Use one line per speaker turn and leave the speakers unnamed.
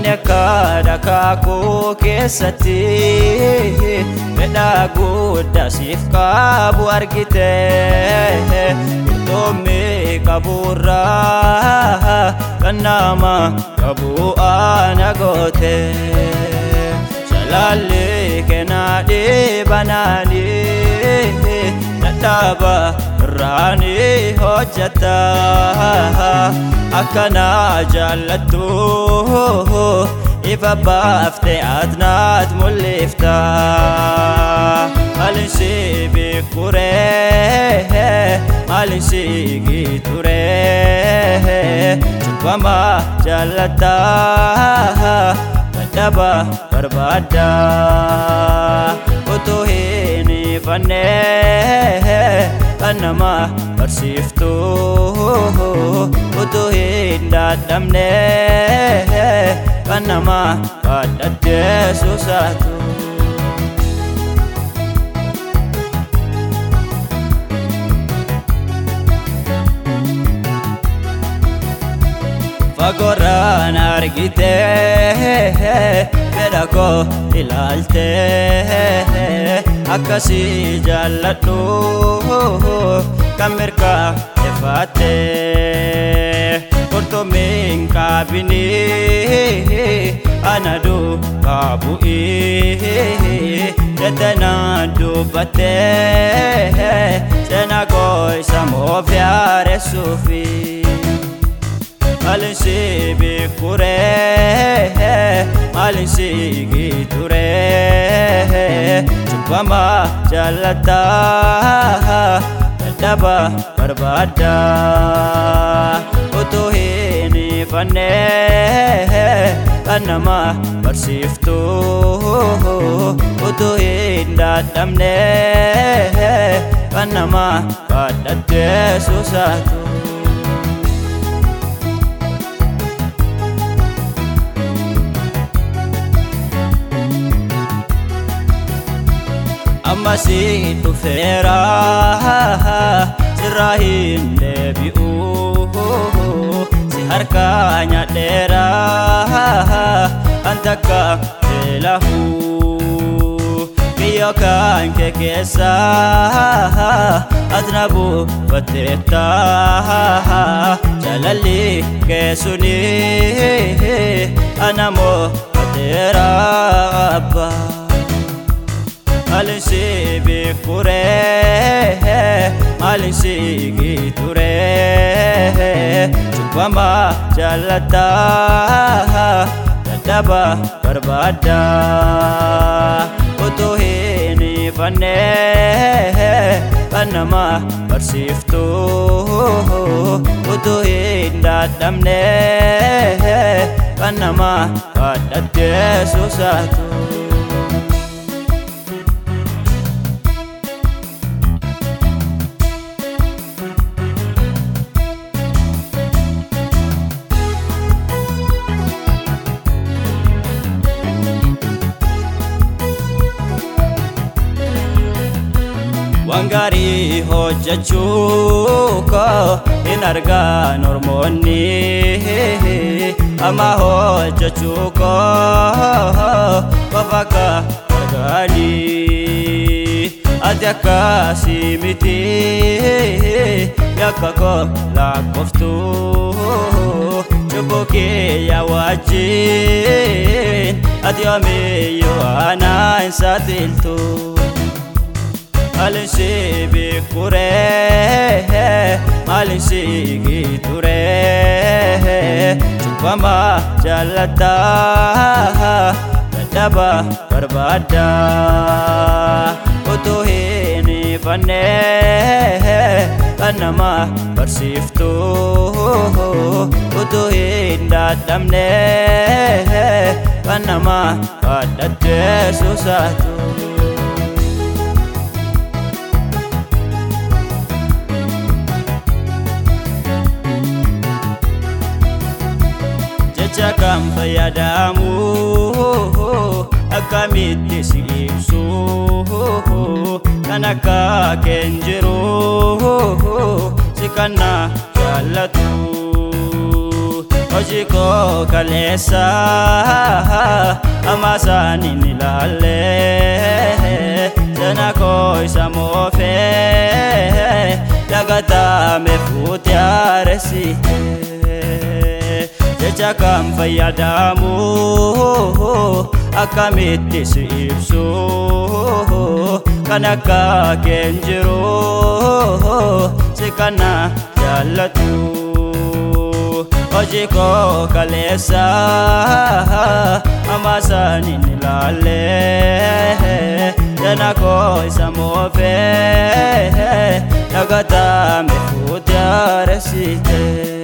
garaa koo keessatti fedhaa guddaa siif qabu argite. Qurxummii qaburraa kan nama qabu ana goote jalaallee kennaa dhiibanaanii dadhaaba irraanii hojjata akkana jaallattu ifa baaftee atnaat mul'ifta. Maalin si beekuree maalin si gituree cubbama jaallata dadhaba barbaadda hin ifannee kan nama barsiiftu utuu hin dadhabne kan nama kadhattee suusaatu. Fagoorraan argite fedha koo ilaalte akkasii jaalladhu kan mirkaneeffatte qurxummiin qaabinii ana duukaa bu'ii jettena dubbatte seenaa koo isa moofii haaressuufii. Maalin si beekuree maalin si gituree cubbama jaallata dadhaba barbaadda utuu hin ifannee kan nama barsiiftu utuu hin dadhabne kan nama kadhattee suusaatu. አማሲቱ ፌራ ስራሂን ደቢኡ ሲሃርካኛ ዴራ አንተካ ሌላሁ kiyyo kanke keessa adnabu fatteetta jalalli keessuni anamo fateera abbaa maalin si beekuree maalin si gituree cubbama jaallata dadhaba barbaadda utuu hin ifannee kan nama barsiiftu utuu hin dadhabne kan nama kadhattee suusaatu. Waan gaarii hojjechuu koo hin argaan ormoonni amma hojjechuu koo qofa akka argaanii ati akkasii miti yakka koo lakkooftu cubbuu kiyya wajjin ati oomiyyuu anaa hin saaxiltu. Maalin si beekuree maalin si gituree cubbama jaallata dadhaba barbaadda utuu hin ifannee kan nama barsiiftu utuu hin dadhabne kan nama kadhattee suusaatu. Jecha kan fayyadamu akkamitti si ibsu kan akka keen jiru si kanna jaallatu hojii koo kaleessa amma isaaniin ilaalle sana koo isa moofee dagatame fuute aaressite kan fayyadamu akkamitti si ibsu kan akka keen jiru si kana jaallatu hojii koo kaleessa amma isaaniin ilaalle jana koo isa moofee dagatame fuute aaressite.